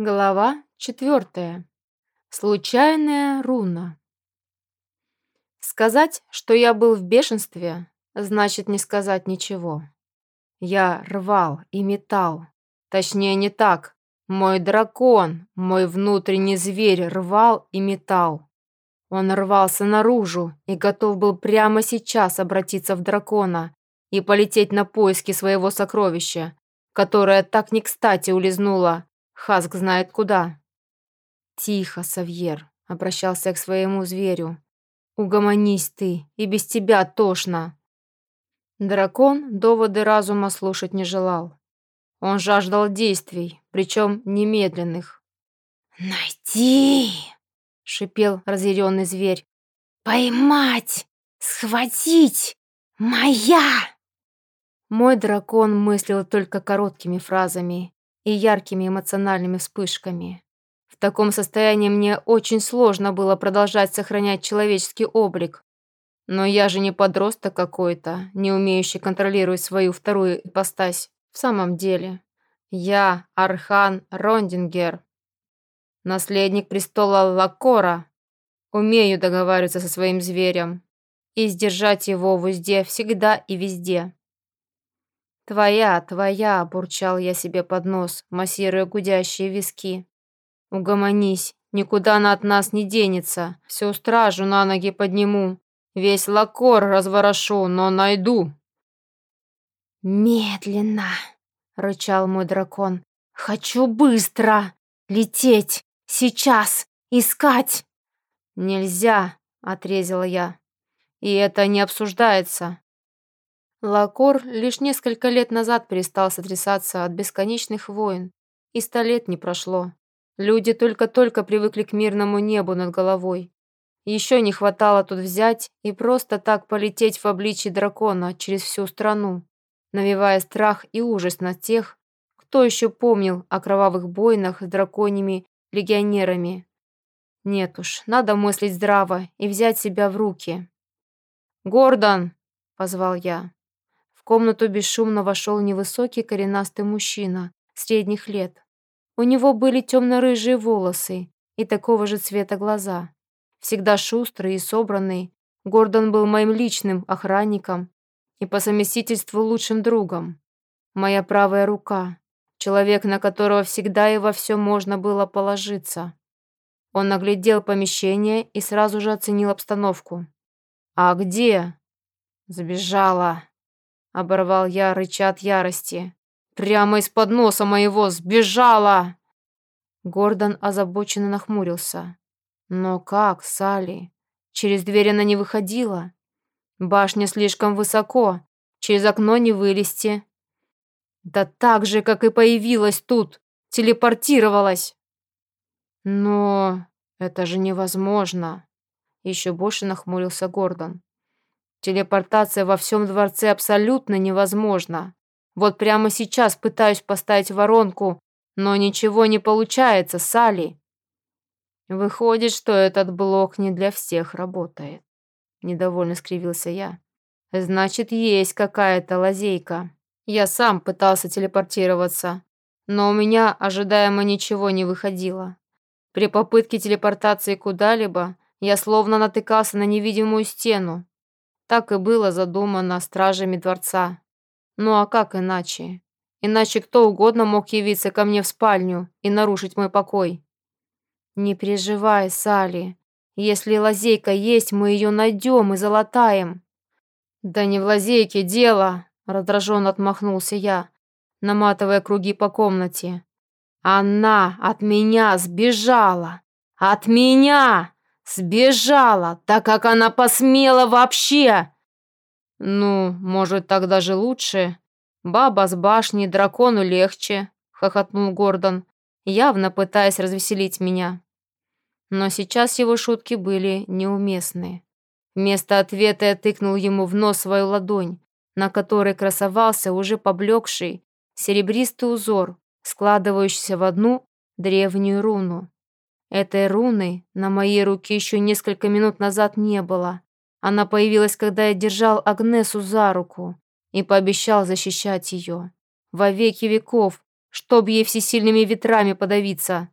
Глава четвертая. Случайная руна. Сказать, что я был в бешенстве, значит не сказать ничего. Я рвал и метал. Точнее, не так. Мой дракон, мой внутренний зверь рвал и метал. Он рвался наружу и готов был прямо сейчас обратиться в дракона и полететь на поиски своего сокровища, которое так не кстати улизнуло Хаск знает куда. Тихо, Савьер, обращался к своему зверю. Угомонись ты, и без тебя тошно. Дракон доводы разума слушать не желал. Он жаждал действий, причем немедленных. «Найти!» — шипел разъяренный зверь. «Поймать! Схватить! Моя!» Мой дракон мыслил только короткими фразами и яркими эмоциональными вспышками. В таком состоянии мне очень сложно было продолжать сохранять человеческий облик. Но я же не подросток какой-то, не умеющий контролировать свою вторую ипостась. В самом деле, я Архан Рондингер, наследник престола Лакора, умею договариваться со своим зверем и сдержать его в узде всегда и везде. «Твоя, твоя!» – бурчал я себе под нос, массируя гудящие виски. «Угомонись, никуда она от нас не денется. Всю стражу на ноги подниму, весь лакор разворошу, но найду». «Медленно!» – рычал мой дракон. «Хочу быстро! Лететь! Сейчас! Искать!» «Нельзя!» – отрезала я. «И это не обсуждается. Лакор лишь несколько лет назад перестал сотрясаться от бесконечных войн, и сто лет не прошло. Люди только-только привыкли к мирному небу над головой. Еще не хватало тут взять и просто так полететь в обличье дракона через всю страну, навевая страх и ужас на тех, кто еще помнил о кровавых бойнах с драконьими легионерами. Нет уж, надо мыслить здраво и взять себя в руки. «Гордон!» — позвал я комнату бесшумно вошел невысокий коренастый мужчина средних лет. У него были темно-рыжие волосы и такого же цвета глаза. Всегда шустрый и собранный, Гордон был моим личным охранником и по совместительству лучшим другом. Моя правая рука, человек, на которого всегда и во всем можно было положиться. Он наглядел помещение и сразу же оценил обстановку. «А где?» «Сбежала», Оборвал я, рыча от ярости. Прямо из-под носа моего сбежала! Гордон озабоченно нахмурился. Но как, Салли? Через дверь она не выходила. Башня слишком высоко. Через окно не вылезти. Да так же, как и появилась тут. Телепортировалась. Но это же невозможно. Еще больше нахмурился Гордон. Телепортация во всем дворце абсолютно невозможна. Вот прямо сейчас пытаюсь поставить воронку, но ничего не получается, Сали. Выходит, что этот блок не для всех работает. Недовольно скривился я. Значит, есть какая-то лазейка. Я сам пытался телепортироваться, но у меня ожидаемо ничего не выходило. При попытке телепортации куда-либо я словно натыкался на невидимую стену, так и было задумано стражами дворца. Ну а как иначе? Иначе кто угодно мог явиться ко мне в спальню и нарушить мой покой. Не переживай, Сали. Если лазейка есть, мы ее найдем и залатаем. Да не в лазейке дело, раздраженно отмахнулся я, наматывая круги по комнате. Она от меня сбежала. От меня! Сбежала, так как она посмела вообще. Ну, может, так даже лучше. Баба с башни, дракону легче, хохотнул Гордон, явно пытаясь развеселить меня. Но сейчас его шутки были неуместны. Вместо ответа я тыкнул ему в нос свою ладонь, на которой красовался уже поблекший серебристый узор, складывающийся в одну древнюю руну. Этой руны на моей руке еще несколько минут назад не было. Она появилась, когда я держал Агнесу за руку и пообещал защищать ее. Во веки веков, чтоб ей всесильными ветрами подавиться.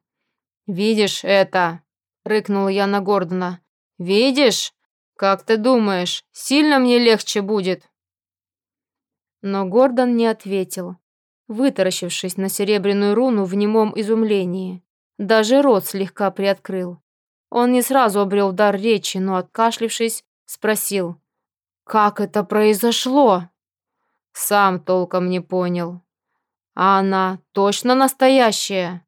«Видишь это?» — рыкнула я на Гордона. «Видишь? Как ты думаешь, сильно мне легче будет?» Но Гордон не ответил, вытаращившись на серебряную руну в немом изумлении. Даже рот слегка приоткрыл. Он не сразу обрел дар речи, но, откашлившись, спросил. «Как это произошло?» Сам толком не понял. «А она точно настоящая?»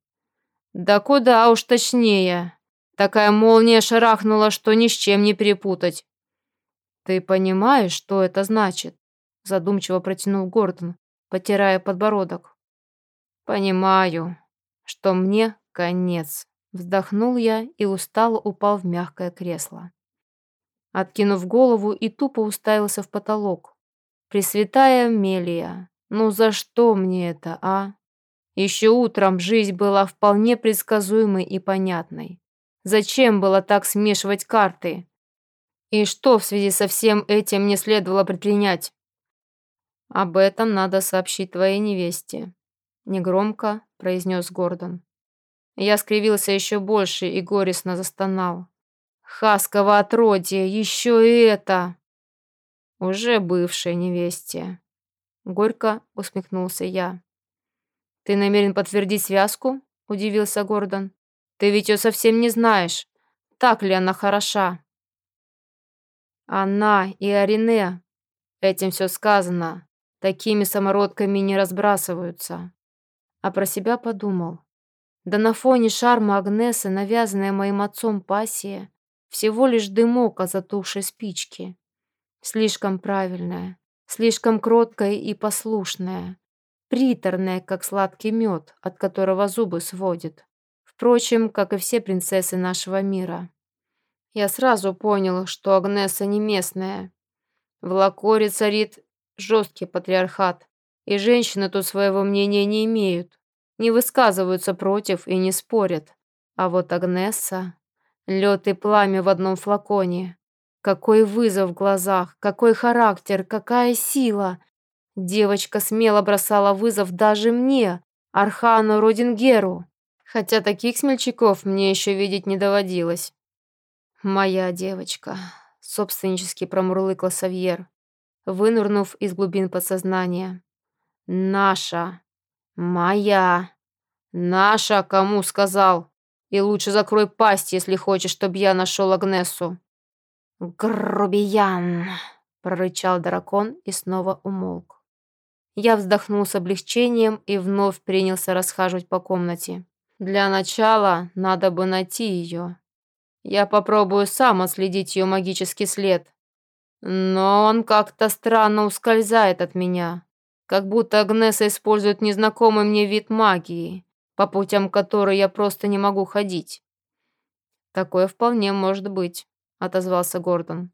«Да куда уж точнее. Такая молния шарахнула, что ни с чем не перепутать». «Ты понимаешь, что это значит?» Задумчиво протянул Гордон, потирая подбородок. «Понимаю, что мне конец». Вздохнул я и устало упал в мягкое кресло. Откинув голову и тупо уставился в потолок. Пресвятая Мелия, ну за что мне это, а? Еще утром жизнь была вполне предсказуемой и понятной. Зачем было так смешивать карты? И что в связи со всем этим не следовало предпринять? Об этом надо сообщить твоей невесте, негромко произнес Гордон. Я скривился еще больше и горестно застонал. Хаскова отродье, еще и это! Уже бывшая невесте. Горько усмехнулся я. Ты намерен подтвердить связку? Удивился Гордон. Ты ведь ее совсем не знаешь. Так ли она хороша? Она и Арине. Этим все сказано. Такими самородками не разбрасываются. А про себя подумал. Да на фоне шарма Агнесы, навязанная моим отцом пассия, всего лишь дымок от затухшей спички. Слишком правильная, слишком кроткая и послушная, приторная, как сладкий мед, от которого зубы сводит. Впрочем, как и все принцессы нашего мира. Я сразу понял, что Агнеса не местная. В Лакоре царит жесткий патриархат, и женщины тут своего мнения не имеют не высказываются против и не спорят. А вот Агнесса... Лед и пламя в одном флаконе. Какой вызов в глазах, какой характер, какая сила. Девочка смело бросала вызов даже мне, Архану Родингеру. Хотя таких смельчаков мне еще видеть не доводилось. «Моя девочка», — собственнически промурлыкал Савьер, вынурнув из глубин подсознания. «Наша». «Моя! Наша, кому сказал? И лучше закрой пасть, если хочешь, чтобы я нашел Агнесу». «Грубиян!» — прорычал дракон и снова умолк. Я вздохнул с облегчением и вновь принялся расхаживать по комнате. «Для начала надо бы найти ее. Я попробую сам отследить ее магический след. Но он как-то странно ускользает от меня. Как будто Агнеса использует незнакомый мне вид магии, по путям которой я просто не могу ходить. Такое вполне может быть, отозвался Гордон.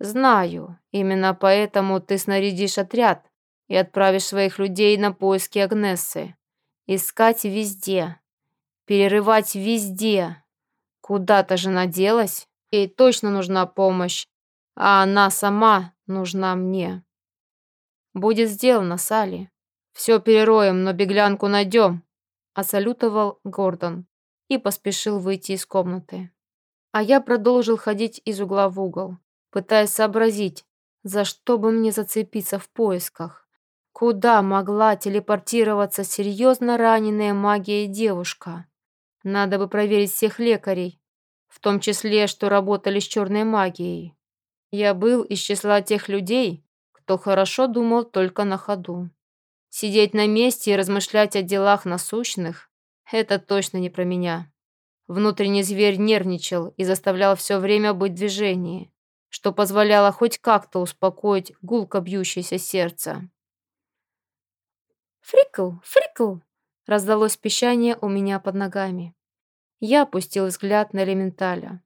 Знаю, именно поэтому ты снарядишь отряд и отправишь своих людей на поиски Агнессы. Искать везде, перерывать везде. Куда-то же наделась, ей точно нужна помощь, а она сама нужна мне. «Будет сделано, Салли. Все перероем, но беглянку найдем», — осалютовал Гордон и поспешил выйти из комнаты. А я продолжил ходить из угла в угол, пытаясь сообразить, за что бы мне зацепиться в поисках. Куда могла телепортироваться серьезно раненая магией девушка? Надо бы проверить всех лекарей, в том числе, что работали с черной магией. Я был из числа тех людей, кто хорошо думал только на ходу. Сидеть на месте и размышлять о делах насущных – это точно не про меня. Внутренний зверь нервничал и заставлял все время быть в движении, что позволяло хоть как-то успокоить гулко бьющееся сердце. «Фрикл! Фрикл!» – раздалось пищание у меня под ногами. Я опустил взгляд на элементаля,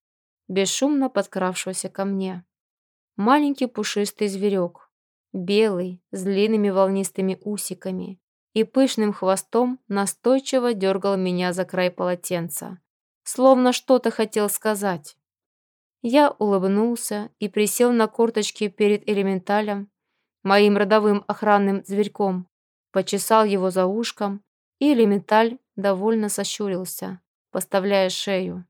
бесшумно подкравшегося ко мне. Маленький пушистый зверек, белый, с длинными волнистыми усиками и пышным хвостом настойчиво дергал меня за край полотенца, словно что-то хотел сказать. Я улыбнулся и присел на корточки перед элементалем, моим родовым охранным зверьком, почесал его за ушком и элементаль довольно сощурился, поставляя шею.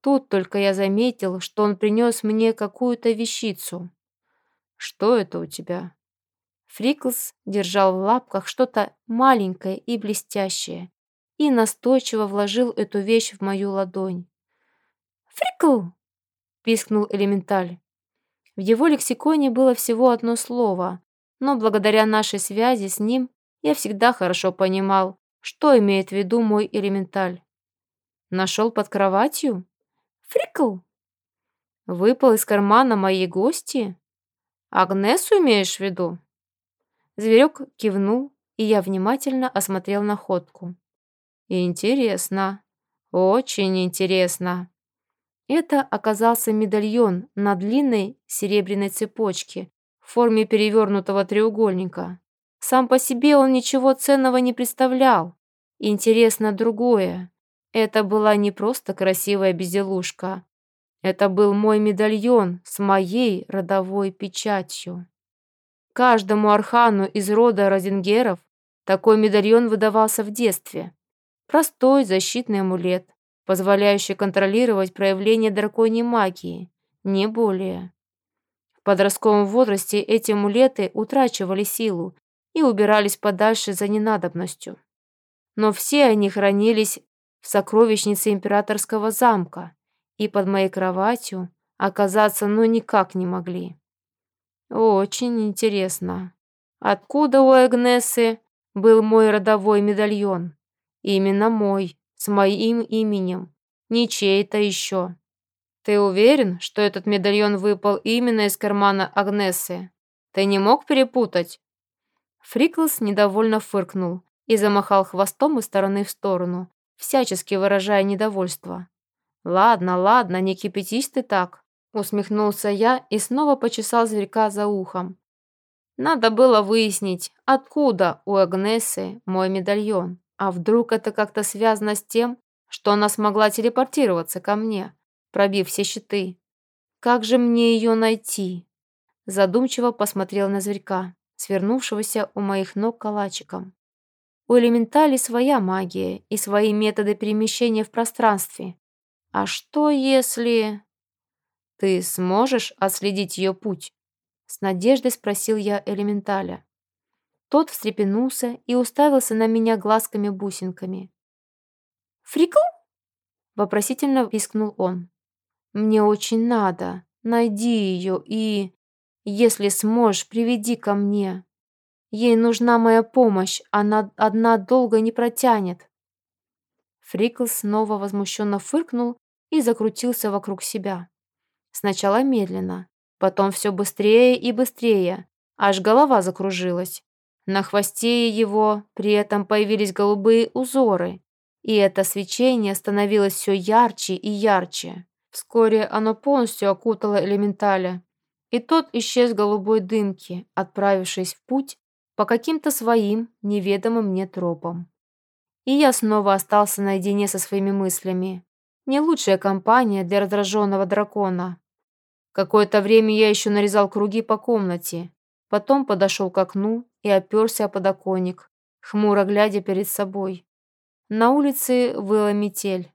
Тут только я заметил, что он принес мне какую-то вещицу. «Что это у тебя?» Фриклс держал в лапках что-то маленькое и блестящее и настойчиво вложил эту вещь в мою ладонь. «Фрикл!» — пискнул элементаль. В его лексиконе было всего одно слово, но благодаря нашей связи с ним я всегда хорошо понимал, что имеет в виду мой элементаль. Нашел под кроватью? Фрикл? Выпал из кармана моей гости? Агнесу имеешь в виду? Зверек кивнул, и я внимательно осмотрел находку. Интересно, очень интересно. Это оказался медальон на длинной серебряной цепочке в форме перевернутого треугольника. Сам по себе он ничего ценного не представлял. Интересно другое. Это была не просто красивая безделушка. Это был мой медальон с моей родовой печатью. Каждому архану из рода Розенгеров такой медальон выдавался в детстве. Простой защитный амулет, позволяющий контролировать проявление драконьей магии, не более. В подростковом возрасте эти амулеты утрачивали силу и убирались подальше за ненадобностью. Но все они хранились в сокровищнице императорского замка и под моей кроватью оказаться ну никак не могли. Очень интересно. Откуда у Эгнесы был мой родовой медальон? Именно мой, с моим именем, не чей-то еще. Ты уверен, что этот медальон выпал именно из кармана Агнесы? Ты не мог перепутать? Фриклс недовольно фыркнул и замахал хвостом из стороны в сторону, всячески выражая недовольство. «Ладно, ладно, не кипятись ты так», — усмехнулся я и снова почесал зверька за ухом. «Надо было выяснить, откуда у Агнесы мой медальон, а вдруг это как-то связано с тем, что она смогла телепортироваться ко мне, пробив все щиты. Как же мне ее найти?» Задумчиво посмотрел на зверька свернувшегося у моих ног калачиком. У элементали своя магия и свои методы перемещения в пространстве. А что если... Ты сможешь отследить ее путь? С надеждой спросил я элементаля. Тот встрепенулся и уставился на меня глазками-бусинками. «Фрикл?» — вопросительно пискнул он. «Мне очень надо. Найди ее и...» Если сможешь, приведи ко мне. Ей нужна моя помощь, она одна долго не протянет». Фрикл снова возмущенно фыркнул и закрутился вокруг себя. Сначала медленно, потом все быстрее и быстрее, аж голова закружилась. На хвосте его при этом появились голубые узоры, и это свечение становилось все ярче и ярче. Вскоре оно полностью окутало элементаля, и тот исчез в голубой дымке, отправившись в путь по каким-то своим неведомым мне тропам. И я снова остался наедине со своими мыслями. Не лучшая компания для раздраженного дракона. Какое-то время я еще нарезал круги по комнате, потом подошел к окну и оперся о подоконник, хмуро глядя перед собой. На улице выла метель,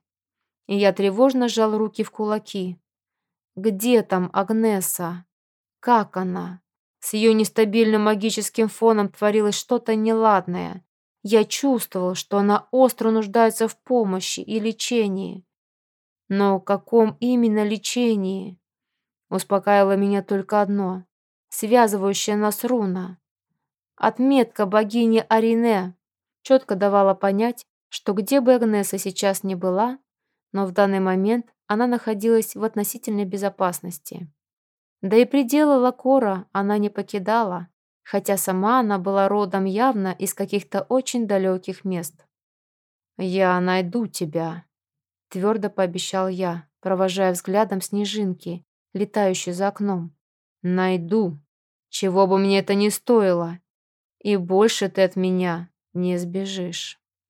и я тревожно сжал руки в кулаки. «Где там Агнеса?» Как она? С ее нестабильным магическим фоном творилось что-то неладное. Я чувствовал, что она остро нуждается в помощи и лечении. Но в каком именно лечении? Успокаивало меня только одно, связывающая нас руна. Отметка богини Арине четко давала понять, что где бы Агнеса сейчас ни была, но в данный момент она находилась в относительной безопасности. Да и пределы Лакора она не покидала, хотя сама она была родом явно из каких-то очень далеких мест. «Я найду тебя», — твердо пообещал я, провожая взглядом снежинки, летающие за окном. «Найду, чего бы мне это ни стоило, и больше ты от меня не сбежишь».